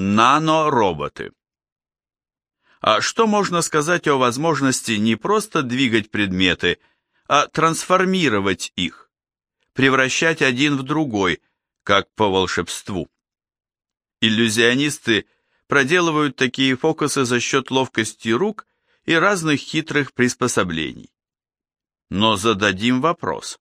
Нанороботы. А что можно сказать о возможности не просто двигать предметы, а трансформировать их, превращать один в другой, как по волшебству? Иллюзионисты проделывают такие фокусы за счет ловкости рук и разных хитрых приспособлений. Но зададим вопрос.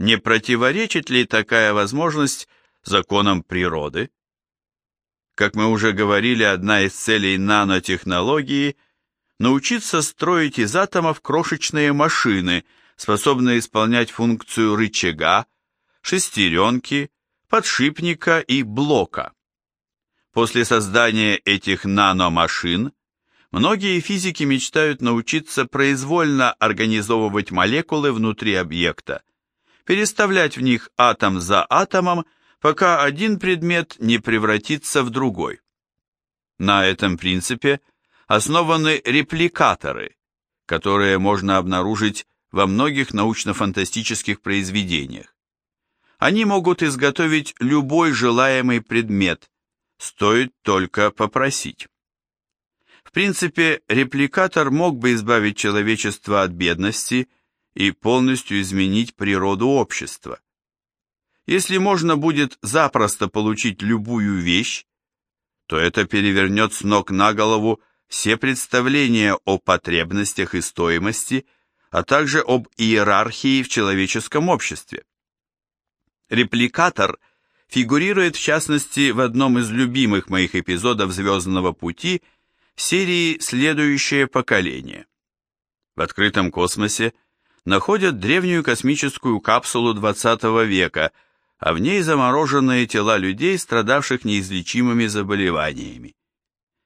Не противоречит ли такая возможность законам природы? Как мы уже говорили, одна из целей нанотехнологии – научиться строить из атомов крошечные машины, способные исполнять функцию рычага, шестеренки, подшипника и блока. После создания этих наномашин многие физики мечтают научиться произвольно организовывать молекулы внутри объекта, переставлять в них атом за атомом пока один предмет не превратится в другой. На этом принципе основаны репликаторы, которые можно обнаружить во многих научно-фантастических произведениях. Они могут изготовить любой желаемый предмет, стоит только попросить. В принципе, репликатор мог бы избавить человечество от бедности и полностью изменить природу общества. Если можно будет запросто получить любую вещь, то это перевернет с ног на голову все представления о потребностях и стоимости, а также об иерархии в человеческом обществе. Репликатор фигурирует в частности в одном из любимых моих эпизодов «Звездного пути» серии «Следующее поколение». В открытом космосе находят древнюю космическую капсулу 20 века – а в ней замороженные тела людей, страдавших неизлечимыми заболеваниями.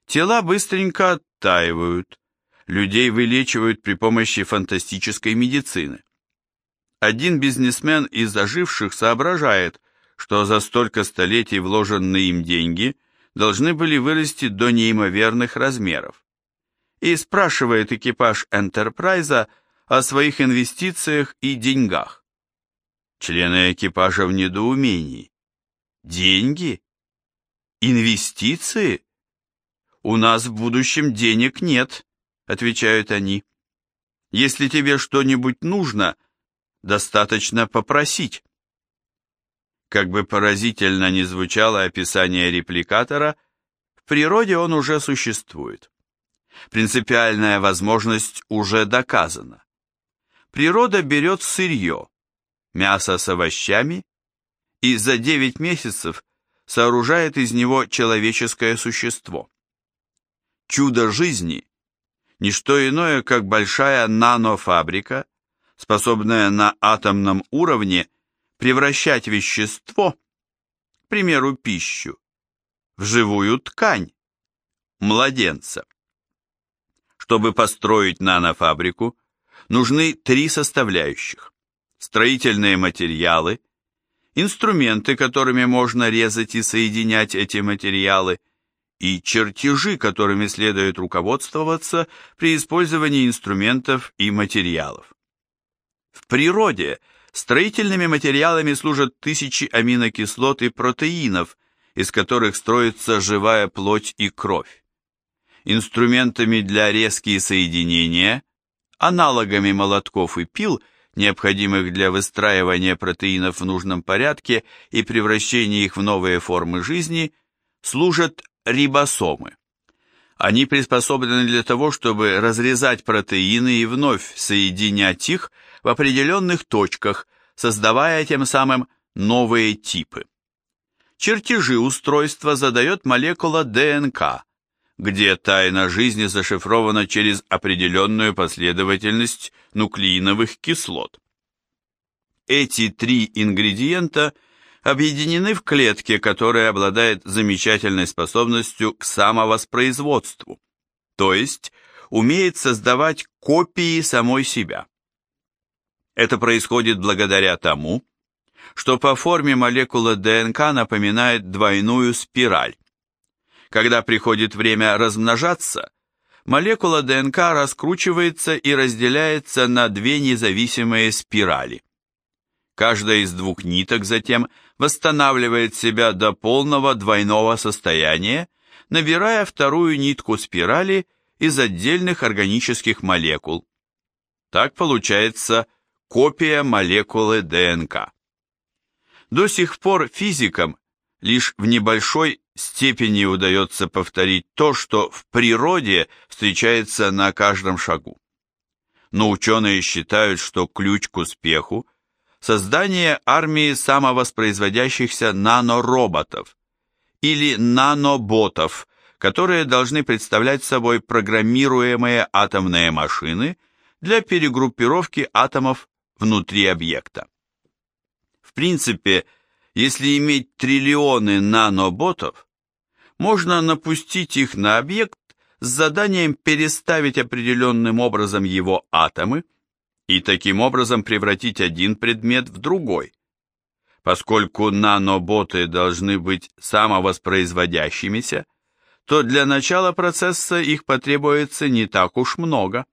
Тела быстренько оттаивают, людей вылечивают при помощи фантастической медицины. Один бизнесмен из оживших соображает, что за столько столетий вложенные им деньги должны были вырасти до неимоверных размеров. И спрашивает экипаж Энтерпрайза о своих инвестициях и деньгах. Члены экипажа в недоумении. Деньги? Инвестиции? У нас в будущем денег нет, отвечают они. Если тебе что-нибудь нужно, достаточно попросить. Как бы поразительно ни звучало описание репликатора, в природе он уже существует. Принципиальная возможность уже доказана. Природа берет сырье, мясо с овощами и за 9 месяцев сооружает из него человеческое существо. Чудо жизни – ничто иное, как большая нанофабрика, способная на атомном уровне превращать вещество, к примеру, пищу, в живую ткань, младенца. Чтобы построить нанофабрику, нужны три составляющих строительные материалы, инструменты, которыми можно резать и соединять эти материалы, и чертежи, которыми следует руководствоваться при использовании инструментов и материалов. В природе строительными материалами служат тысячи аминокислот и протеинов, из которых строится живая плоть и кровь. Инструментами для резки соединения, аналогами молотков и пил – необходимых для выстраивания протеинов в нужном порядке и превращения их в новые формы жизни, служат рибосомы. Они приспособлены для того, чтобы разрезать протеины и вновь соединять их в определенных точках, создавая тем самым новые типы. Чертежи устройства задает молекула ДНК, где тайна жизни зашифрована через определенную последовательность нуклеиновых кислот. Эти три ингредиента объединены в клетке, которая обладает замечательной способностью к самовоспроизводству, то есть умеет создавать копии самой себя. Это происходит благодаря тому, что по форме молекула ДНК напоминает двойную спираль. Когда приходит время размножаться, молекула ДНК раскручивается и разделяется на две независимые спирали. Каждая из двух ниток затем восстанавливает себя до полного двойного состояния набирая вторую нитку спирали из отдельных органических молекул. Так получается копия молекулы ДНК. До сих пор физикам лишь в небольшой степени удается повторить то, что в природе встречается на каждом шагу. Но ученые считают, что ключ к успеху – создание армии самовоспроизводящихся нанороботов или наноботов, которые должны представлять собой программируемые атомные машины для перегруппировки атомов внутри объекта. В принципе, если иметь триллионы наноботов, можно напустить их на объект с заданием переставить определенным образом его атомы и таким образом превратить один предмет в другой. Поскольку наноботы должны быть самовоспроизводящимися, то для начала процесса их потребуется не так уж много.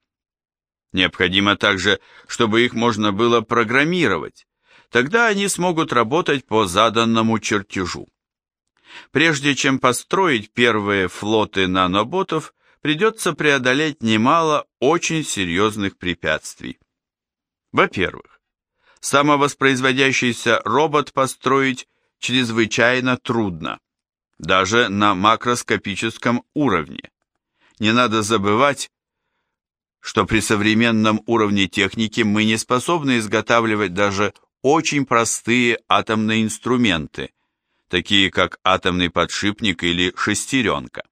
Необходимо также, чтобы их можно было программировать, тогда они смогут работать по заданному чертежу. Прежде чем построить первые флоты наноботов, придется преодолеть немало очень серьезных препятствий. Во-первых, самовоспроизводящийся робот построить чрезвычайно трудно, даже на макроскопическом уровне. Не надо забывать, что при современном уровне техники мы не способны изготавливать даже очень простые атомные инструменты, такие как атомный подшипник или шестеренка.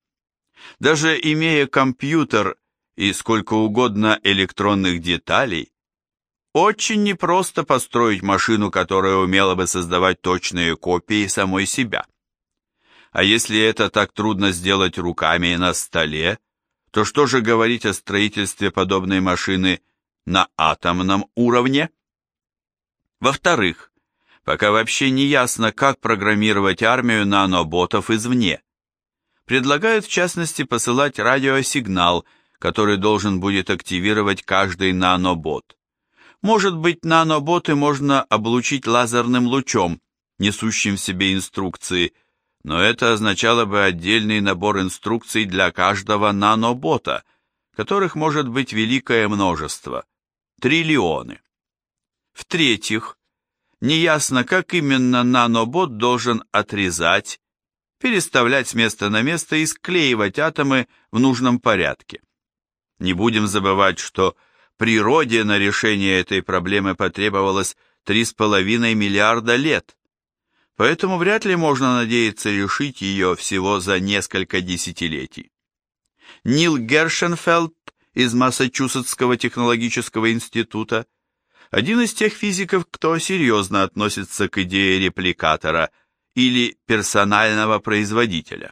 Даже имея компьютер и сколько угодно электронных деталей, очень непросто построить машину, которая умела бы создавать точные копии самой себя. А если это так трудно сделать руками на столе, то что же говорить о строительстве подобной машины на атомном уровне? Во-вторых, пока вообще не ясно, как программировать армию наноботов извне. Предлагают в частности посылать радиосигнал, который должен будет активировать каждый нанобот. Может быть, наноботы можно облучить лазерным лучом, несущим в себе инструкции, но это означало бы отдельный набор инструкций для каждого нанобота, которых может быть великое множество, триллионы. В-третьих, Неясно, как именно нанобот должен отрезать, переставлять с места на место и склеивать атомы в нужном порядке. Не будем забывать, что природе на решение этой проблемы потребовалось 3,5 миллиарда лет, поэтому вряд ли можно надеяться решить ее всего за несколько десятилетий. Нил Гершенфелд из Массачусетского технологического института один из тех физиков, кто серьезно относится к идее репликатора или персонального производителя.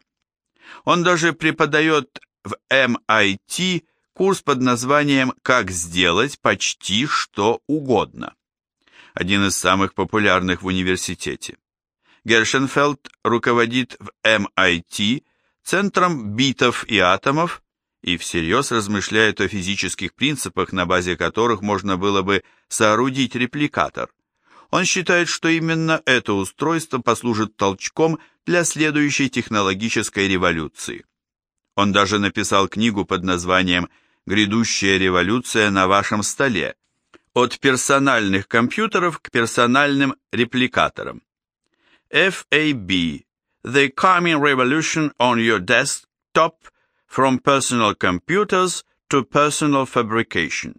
Он даже преподает в MIT курс под названием «Как сделать почти что угодно». Один из самых популярных в университете. Гершенфелд руководит в MIT Центром битов и атомов и всерьез размышляет о физических принципах, на базе которых можно было бы соорудить репликатор. Он считает, что именно это устройство послужит толчком для следующей технологической революции. Он даже написал книгу под названием «Грядущая революция на вашем столе. От персональных компьютеров к персональным репликаторам». FAB – The Coming Revolution on Your Desktop – From Personal Computers to Personal Fabrication.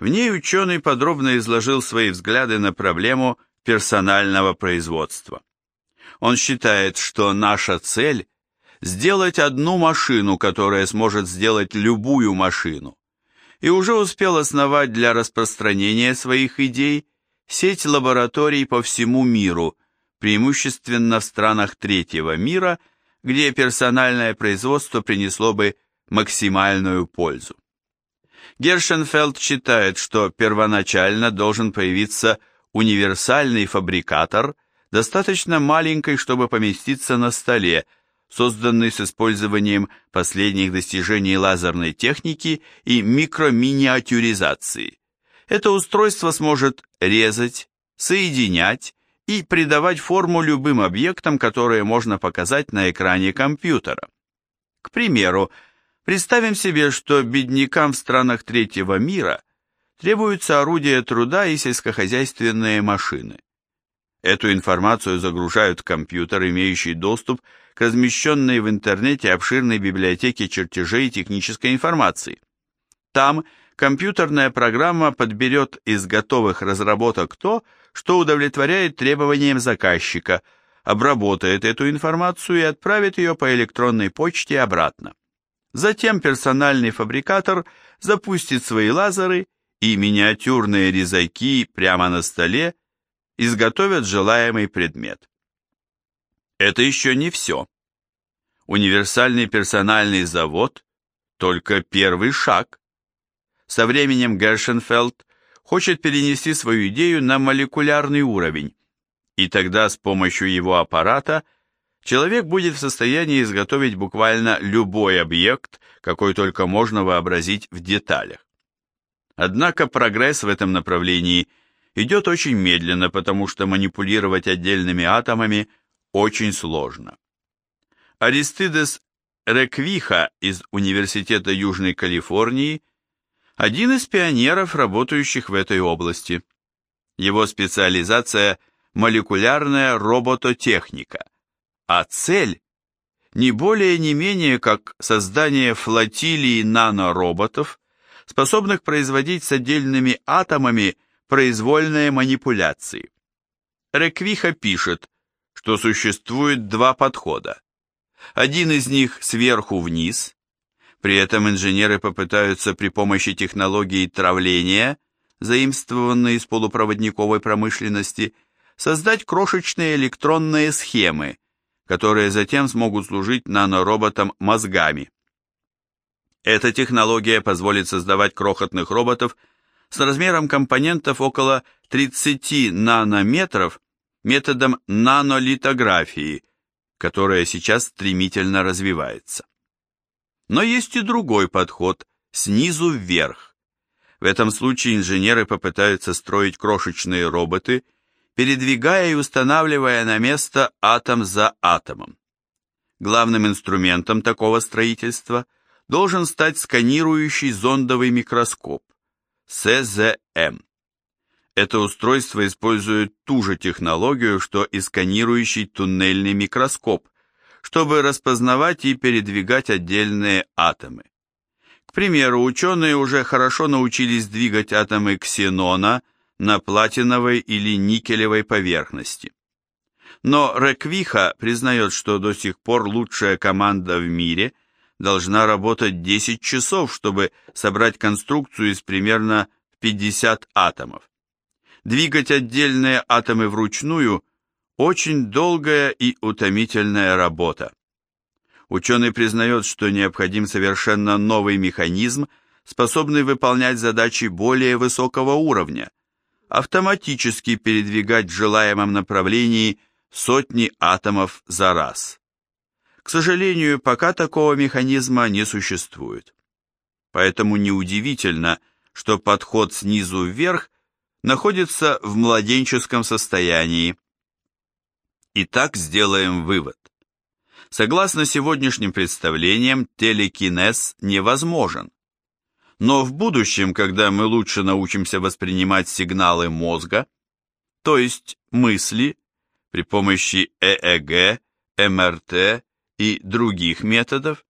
В ней ученый подробно изложил свои взгляды на проблему персонального производства. Он считает, что наша цель – сделать одну машину, которая сможет сделать любую машину, и уже успел основать для распространения своих идей сеть лабораторий по всему миру, преимущественно в странах третьего мира – где персональное производство принесло бы максимальную пользу. Гершенфелд считает, что первоначально должен появиться универсальный фабрикатор, достаточно маленький, чтобы поместиться на столе, созданный с использованием последних достижений лазерной техники и микроминиатюризации. Это устройство сможет резать, соединять и придавать форму любым объектам, которые можно показать на экране компьютера. К примеру, представим себе, что беднякам в странах третьего мира требуются орудия труда и сельскохозяйственные машины. Эту информацию загружают в компьютер, имеющий доступ к размещенной в интернете обширной библиотеке чертежей и технической информации. Там компьютерная программа подберет из готовых разработок то, что удовлетворяет требованиям заказчика, обработает эту информацию и отправит ее по электронной почте обратно. Затем персональный фабрикатор запустит свои лазеры и миниатюрные резаки прямо на столе изготовят желаемый предмет. Это еще не все. Универсальный персональный завод – только первый шаг. Со временем Гершенфелд хочет перенести свою идею на молекулярный уровень, и тогда с помощью его аппарата человек будет в состоянии изготовить буквально любой объект, какой только можно вообразить в деталях. Однако прогресс в этом направлении идет очень медленно, потому что манипулировать отдельными атомами очень сложно. Аристидес Реквиха из Университета Южной Калифорнии один из пионеров, работающих в этой области. Его специализация – молекулярная робототехника, а цель – не более не менее как создание флотилии нанороботов, способных производить с отдельными атомами произвольные манипуляции. Реквиха пишет, что существует два подхода. Один из них сверху вниз, при этом инженеры попытаются при помощи технологии травления, заимствованной из полупроводниковой промышленности, создать крошечные электронные схемы, которые затем смогут служить нанороботам мозгами. Эта технология позволит создавать крохотных роботов с размером компонентов около 30 нанометров методом нанолитографии, которая сейчас стремительно развивается. Но есть и другой подход, снизу вверх. В этом случае инженеры попытаются строить крошечные роботы, передвигая и устанавливая на место атом за атомом. Главным инструментом такого строительства – должен стать сканирующий зондовый микроскоп СЗМ. Это устройство использует ту же технологию, что и сканирующий туннельный микроскоп, чтобы распознавать и передвигать отдельные атомы. К примеру, ученые уже хорошо научились двигать атомы ксенона на платиновой или никелевой поверхности. Но Реквиха признает, что до сих пор лучшая команда в мире – должна работать 10 часов, чтобы собрать конструкцию из примерно 50 атомов. Двигать отдельные атомы вручную – очень долгая и утомительная работа. Ученый признает, что необходим совершенно новый механизм, способный выполнять задачи более высокого уровня, автоматически передвигать в желаемом направлении сотни атомов за раз. К сожалению, пока такого механизма не существует. Поэтому неудивительно, что подход снизу вверх находится в младенческом состоянии. Итак, сделаем вывод. Согласно сегодняшним представлениям, телекинез невозможен. Но в будущем, когда мы лучше научимся воспринимать сигналы мозга, то есть мысли, при помощи ЭЭГ, МРТ и других методов,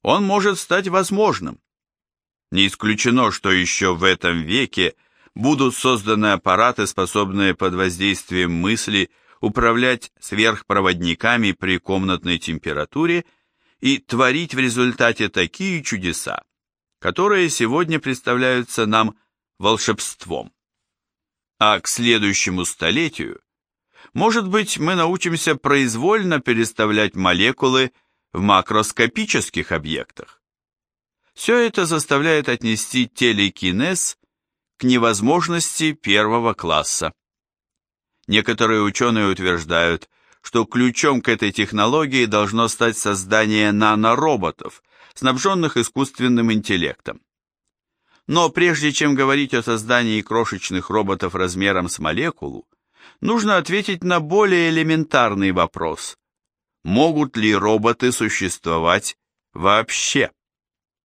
он может стать возможным. Не исключено, что еще в этом веке будут созданы аппараты, способные под воздействием мысли управлять сверхпроводниками при комнатной температуре и творить в результате такие чудеса, которые сегодня представляются нам волшебством. А к следующему столетию может быть, мы научимся произвольно переставлять молекулы в макроскопических объектах. Все это заставляет отнести телекинез к невозможности первого класса. Некоторые ученые утверждают, что ключом к этой технологии должно стать создание нанороботов, снабженных искусственным интеллектом. Но прежде чем говорить о создании крошечных роботов размером с молекулу, нужно ответить на более элементарный вопрос. Могут ли роботы существовать вообще?